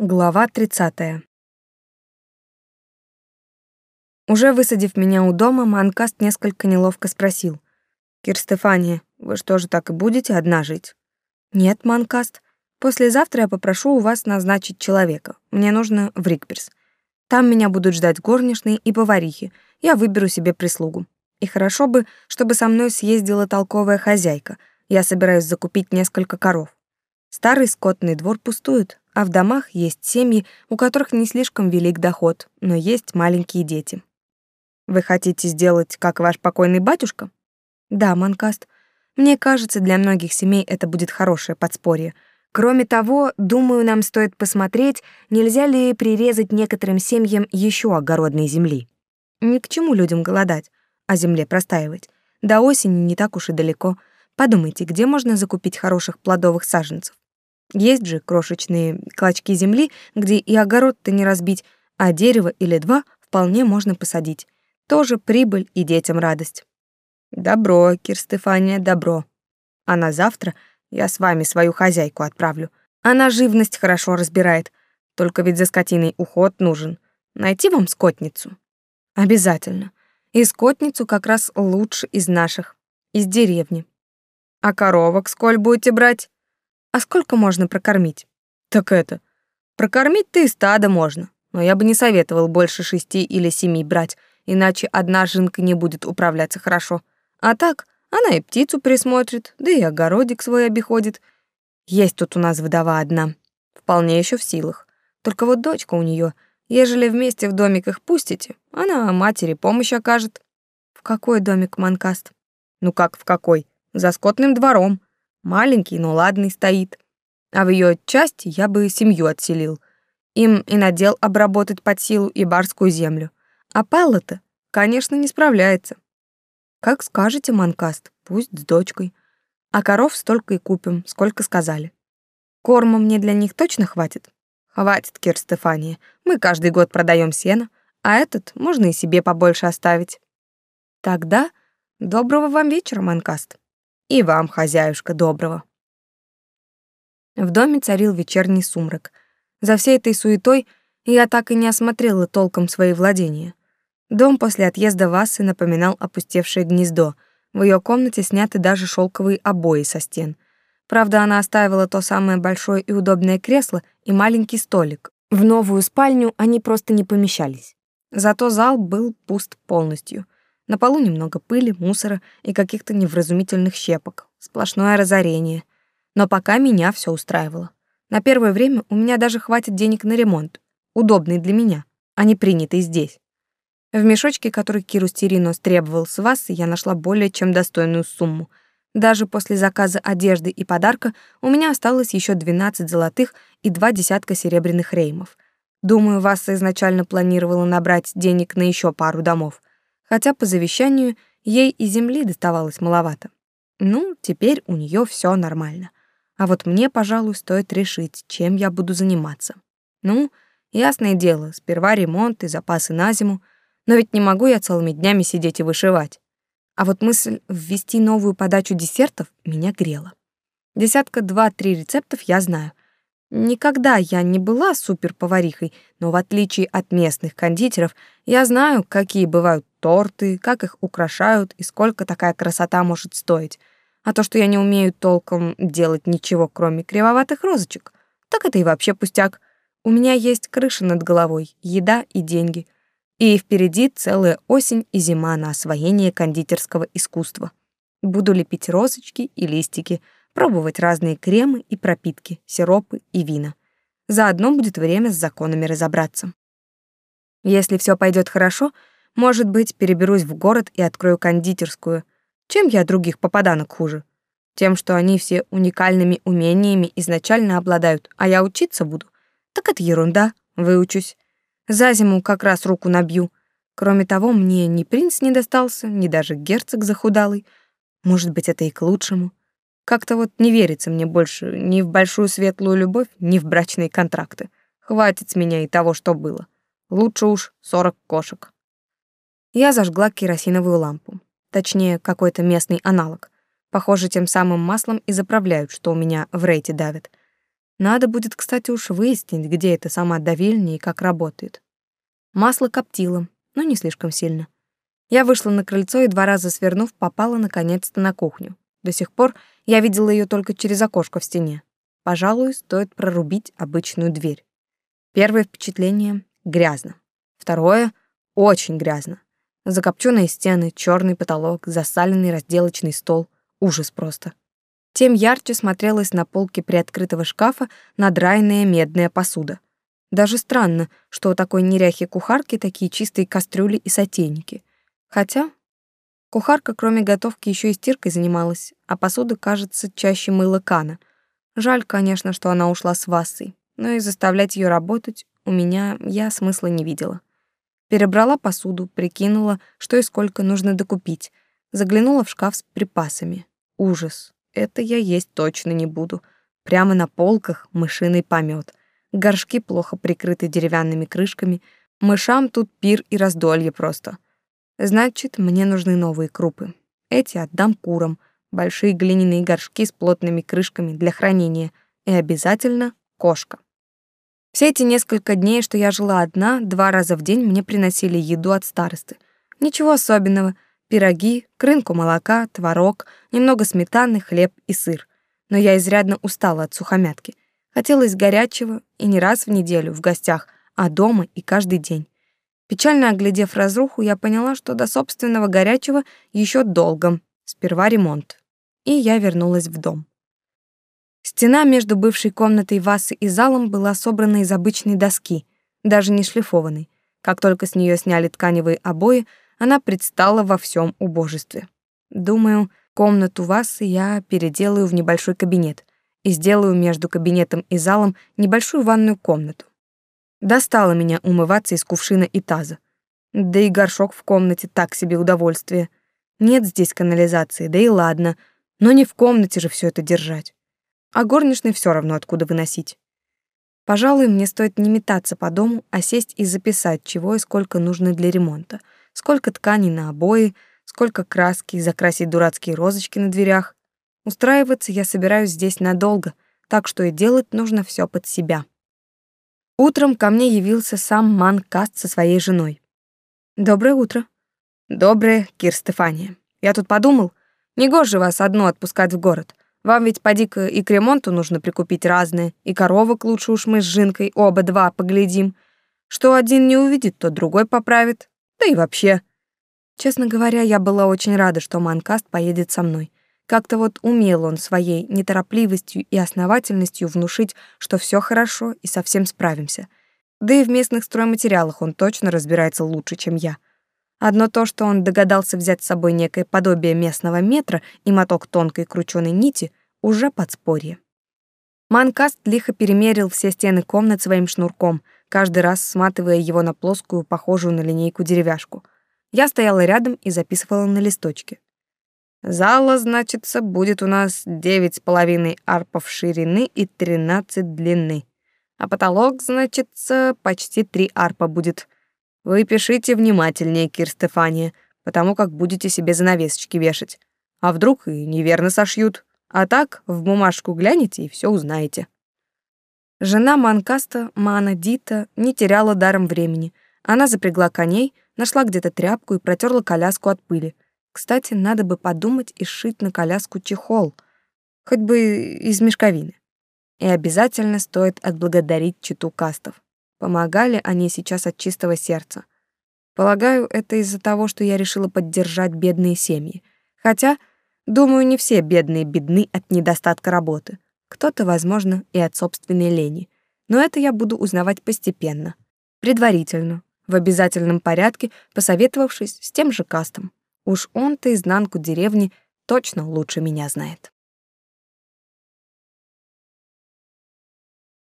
Глава 30. Уже высадив меня у дома, Манкаст несколько неловко спросил. «Кир Стефания, вы что же так и будете одна жить?» «Нет, Манкаст. Послезавтра я попрошу у вас назначить человека. Мне нужно в Рикперс. Там меня будут ждать горничные и поварихи. Я выберу себе прислугу. И хорошо бы, чтобы со мной съездила толковая хозяйка. Я собираюсь закупить несколько коров. Старый скотный двор пустует, а в домах есть семьи, у которых не слишком велик доход, но есть маленькие дети. Вы хотите сделать, как ваш покойный батюшка? Да, Манкаст. Мне кажется, для многих семей это будет хорошее подспорье. Кроме того, думаю, нам стоит посмотреть, нельзя ли прирезать некоторым семьям еще огородной земли. Ни к чему людям голодать, а земле простаивать. До осени не так уж и далеко. Подумайте, где можно закупить хороших плодовых саженцев? Есть же крошечные клочки земли, где и огород-то не разбить, а дерево или два вполне можно посадить. Тоже прибыль и детям радость. Добро, Кир Стефания, добро. А на завтра я с вами свою хозяйку отправлю. Она живность хорошо разбирает. Только ведь за скотиной уход нужен. Найти вам скотницу? Обязательно. И скотницу как раз лучше из наших, из деревни. А коровок сколь будете брать? А сколько можно прокормить? Так это. Прокормить-то и стадо можно, но я бы не советовал больше шести или семи брать, иначе одна жинка не будет управляться хорошо. А так, она и птицу присмотрит, да и огородик свой обиходит. Есть тут у нас вдова одна, вполне еще в силах. Только вот дочка у нее, ежели вместе в домик их пустите, она матери помощь окажет. В какой домик, Манкаст? Ну как в какой? За скотным двором. Маленький, но ладный стоит. А в ее части я бы семью отселил. Им и надел обработать под силу и барскую землю. А Палла-то, конечно, не справляется. Как скажете, Манкаст, пусть с дочкой. А коров столько и купим, сколько сказали. Корма мне для них точно хватит? Хватит, Кир Стефания. Мы каждый год продаем сено, а этот можно и себе побольше оставить. Тогда доброго вам вечера, Манкаст. И вам, хозяюшка, доброго. В доме царил вечерний сумрак. За всей этой суетой я так и не осмотрела толком свои владения. Дом после отъезда Васы напоминал опустевшее гнездо. В ее комнате сняты даже шелковые обои со стен. Правда, она оставила то самое большое и удобное кресло и маленький столик. В новую спальню они просто не помещались. Зато зал был пуст полностью — на полу немного пыли, мусора и каких-то невразумительных щепок. Сплошное разорение. Но пока меня все устраивало. На первое время у меня даже хватит денег на ремонт. Удобный для меня, а не принятый здесь. В мешочке, который Киру Стеринос требовал с вас, я нашла более чем достойную сумму. Даже после заказа одежды и подарка у меня осталось еще 12 золотых и два десятка серебряных реймов. Думаю, Васса изначально планировала набрать денег на еще пару домов хотя по завещанию ей и земли доставалось маловато. Ну, теперь у нее все нормально. А вот мне, пожалуй, стоит решить, чем я буду заниматься. Ну, ясное дело, сперва ремонт и запасы на зиму, но ведь не могу я целыми днями сидеть и вышивать. А вот мысль ввести новую подачу десертов меня грела. Десятка два-три рецептов я знаю. Никогда я не была суперповарихой, но в отличие от местных кондитеров, я знаю, какие бывают торты, как их украшают и сколько такая красота может стоить. А то, что я не умею толком делать ничего, кроме кривоватых розочек, так это и вообще пустяк. У меня есть крыша над головой, еда и деньги. И впереди целая осень и зима на освоение кондитерского искусства. Буду лепить розочки и листики, пробовать разные кремы и пропитки, сиропы и вина. Заодно будет время с законами разобраться. Если все пойдет хорошо — может быть, переберусь в город и открою кондитерскую. Чем я других попаданок хуже? Тем, что они все уникальными умениями изначально обладают, а я учиться буду. Так это ерунда, выучусь. За зиму как раз руку набью. Кроме того, мне ни принц не достался, ни даже герцог захудалый. Может быть, это и к лучшему. Как-то вот не верится мне больше ни в большую светлую любовь, ни в брачные контракты. Хватит с меня и того, что было. Лучше уж сорок кошек. Я зажгла керосиновую лампу. Точнее, какой-то местный аналог. Похоже, тем самым маслом и заправляют, что у меня в рейте давит. Надо будет, кстати, уж выяснить, где эта сама давильня и как работает. Масло коптило, но не слишком сильно. Я вышла на крыльцо и два раза свернув, попала наконец-то на кухню. До сих пор я видела ее только через окошко в стене. Пожалуй, стоит прорубить обычную дверь. Первое впечатление — грязно. Второе — очень грязно. Закопченные стены, черный потолок, засаленный разделочный стол. Ужас просто тем ярче смотрелась на полке приоткрытого шкафа надраенная медная посуда. Даже странно, что у такой неряхи кухарки такие чистые кастрюли и сотейники. Хотя кухарка, кроме готовки, еще и стиркой занималась, а посуда, кажется, чаще мыла кана. Жаль, конечно, что она ушла с Вассой, но и заставлять ее работать у меня я смысла не видела. Перебрала посуду, прикинула, что и сколько нужно докупить, заглянула в шкаф с припасами. Ужас. Это я есть точно не буду. Прямо на полках мышиный помет. Горшки плохо прикрыты деревянными крышками. Мышам тут пир и раздолье просто. Значит, мне нужны новые крупы. Эти отдам курам. Большие глиняные горшки с плотными крышками для хранения. И обязательно кошка. Все эти несколько дней, что я жила одна, два раза в день мне приносили еду от старосты. Ничего особенного — пироги, крынку молока, творог, немного сметаны, хлеб и сыр. Но я изрядно устала от сухомятки. Хотелось горячего и не раз в неделю в гостях, а дома и каждый день. Печально оглядев разруху, я поняла, что до собственного горячего еще долго. Сперва ремонт. И я вернулась в дом. Стена между бывшей комнатой Васы и залом была собрана из обычной доски, даже не шлифованной. Как только с нее сняли тканевые обои, она предстала во всем убожестве. Думаю, комнату вас я переделаю в небольшой кабинет и сделаю между кабинетом и залом небольшую ванную комнату. Достало меня умываться из кувшина и таза. Да и горшок в комнате так себе удовольствие. Нет здесь канализации, да и ладно, но не в комнате же все это держать. А горничной все равно откуда выносить. Пожалуй, мне стоит не метаться по дому, а сесть и записать, чего и сколько нужно для ремонта — сколько тканей на обои, сколько краски закрасить дурацкие розочки на дверях. Устраиваться я собираюсь здесь надолго, так что и делать нужно все под себя. Утром ко мне явился сам Манкаст со своей женой. «Доброе утро». «Доброе, Кир Стефания. Я тут подумал, негоже вас одну отпускать в город. Вам ведь поди-ка и к ремонту нужно прикупить разные, и коровок лучше уж мы с Жинкой оба два поглядим. Что один не увидит, то другой поправит. Да и вообще. Честно говоря, я была очень рада, что Манкаст поедет со мной. Как-то вот умел он своей неторопливостью и основательностью внушить, что все хорошо и совсем справимся. Да и в местных стройматериалах он точно разбирается лучше, чем я. Одно то, что он догадался взять с собой некое подобие местного метра и моток тонкой крученой нити, уже подспорье. Манкаст лихо перемерил все стены комнат своим шнурком — каждый раз сматывая его на плоскую, похожую на линейку деревяшку. Я стояла рядом и записывала на листочке. Зала, значится, будет у нас девять с половиной арпов ширины и тринадцать длины. А потолок, значится, почти три арпа будет. Вы пишите внимательнее, Кир Стефания, потому как будете себе занавесочки вешать. А вдруг и неверно сошьют. А так в бумажку гляните и все узнаете. Жена Манкаста, Мана Дита, не теряла даром времени. Она запрягла коней, нашла где-то тряпку и протерла коляску от пыли. Кстати, надо бы подумать и сшить на коляску чехол, хоть бы из мешковины. И обязательно стоит отблагодарить читу кастов. Помогали они сейчас от чистого сердца. Полагаю, это из-за того, что я решила поддержать бедные семьи. Хотя, думаю, не все бедные бедны от недостатка работы кто-то, возможно, и от собственной лени. Но это я буду узнавать постепенно, предварительно, в обязательном порядке, посоветовавшись с тем же кастом. Уж он-то изнанку деревни точно лучше меня знает.